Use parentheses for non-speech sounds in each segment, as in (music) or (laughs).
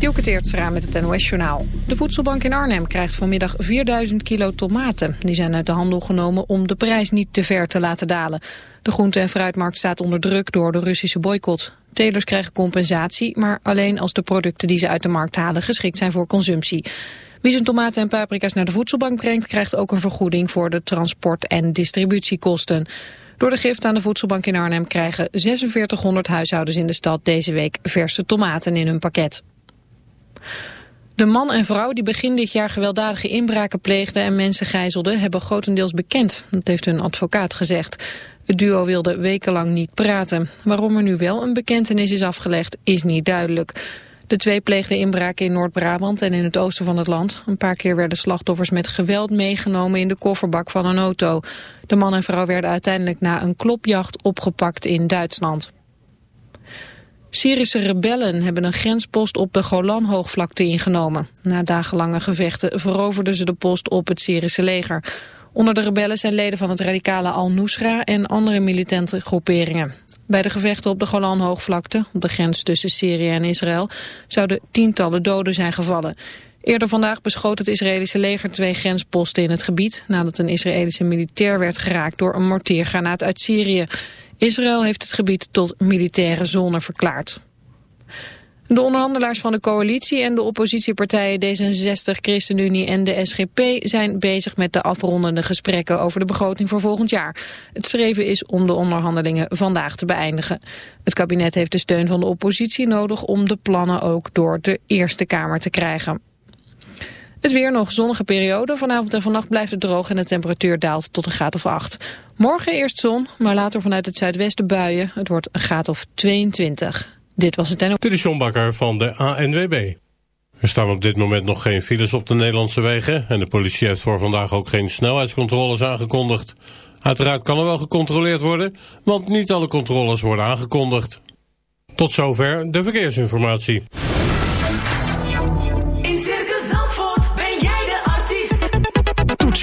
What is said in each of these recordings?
Dielke Teertstra met het NOS-journaal. De voedselbank in Arnhem krijgt vanmiddag 4000 kilo tomaten. Die zijn uit de handel genomen om de prijs niet te ver te laten dalen. De groente- en fruitmarkt staat onder druk door de Russische boycott. Telers krijgen compensatie, maar alleen als de producten die ze uit de markt halen geschikt zijn voor consumptie. Wie zijn tomaten en paprika's naar de voedselbank brengt... krijgt ook een vergoeding voor de transport- en distributiekosten. Door de gift aan de voedselbank in Arnhem krijgen 4600 huishoudens in de stad deze week verse tomaten in hun pakket. De man en vrouw die begin dit jaar gewelddadige inbraken pleegden en mensen gijzelden hebben grotendeels bekend. Dat heeft hun advocaat gezegd. Het duo wilde wekenlang niet praten. Waarom er nu wel een bekentenis is afgelegd is niet duidelijk. De twee pleegden inbraken in Noord-Brabant en in het oosten van het land. Een paar keer werden slachtoffers met geweld meegenomen in de kofferbak van een auto. De man en vrouw werden uiteindelijk na een klopjacht opgepakt in Duitsland. Syrische rebellen hebben een grenspost op de Golanhoogvlakte ingenomen. Na dagenlange gevechten veroverden ze de post op het Syrische leger. Onder de rebellen zijn leden van het radicale Al-Nusra en andere militante groeperingen. Bij de gevechten op de Golanhoogvlakte, op de grens tussen Syrië en Israël, zouden tientallen doden zijn gevallen. Eerder vandaag beschoot het Israëlische leger twee grensposten in het gebied... nadat een Israëlische militair werd geraakt door een mortiergranaat uit Syrië. Israël heeft het gebied tot militaire zone verklaard. De onderhandelaars van de coalitie en de oppositiepartijen D66, ChristenUnie en de SGP zijn bezig met de afrondende gesprekken over de begroting voor volgend jaar. Het streven is om de onderhandelingen vandaag te beëindigen. Het kabinet heeft de steun van de oppositie nodig om de plannen ook door de Eerste Kamer te krijgen. Het weer nog zonnige periode. Vanavond en vannacht blijft het droog en de temperatuur daalt tot een graad of 8. Morgen eerst zon, maar later vanuit het zuidwesten buien. Het wordt een graad of 22. Dit was het en... Dit Bakker van de ANWB. Er staan op dit moment nog geen files op de Nederlandse wegen... en de politie heeft voor vandaag ook geen snelheidscontroles aangekondigd. Uiteraard kan er wel gecontroleerd worden, want niet alle controles worden aangekondigd. Tot zover de verkeersinformatie.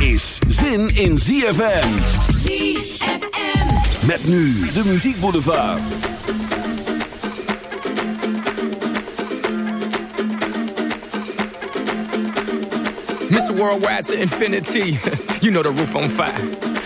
is zin in ZFM. ZFM. Met nu de muziekboulevard. Mr. Worldwide to infinity. (laughs) you know the roof on fire.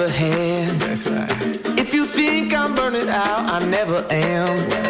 had. That's right. If you think I'm burning out, I never am.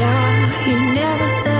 Yeah, you never said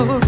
Oh,